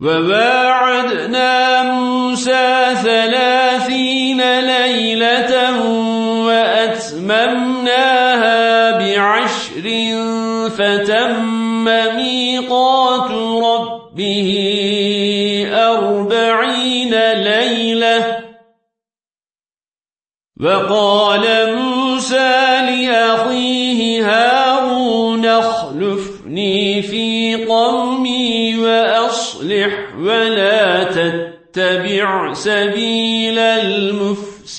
وواعدنا موسى ثلاثين ليلة وأتممناها بعشر فتم ميقات ربه أربعين ليلة. وقال موسى لأخيه هارون اخلفني في قومي وأصلح ولا تتبع سبيل المفسدين.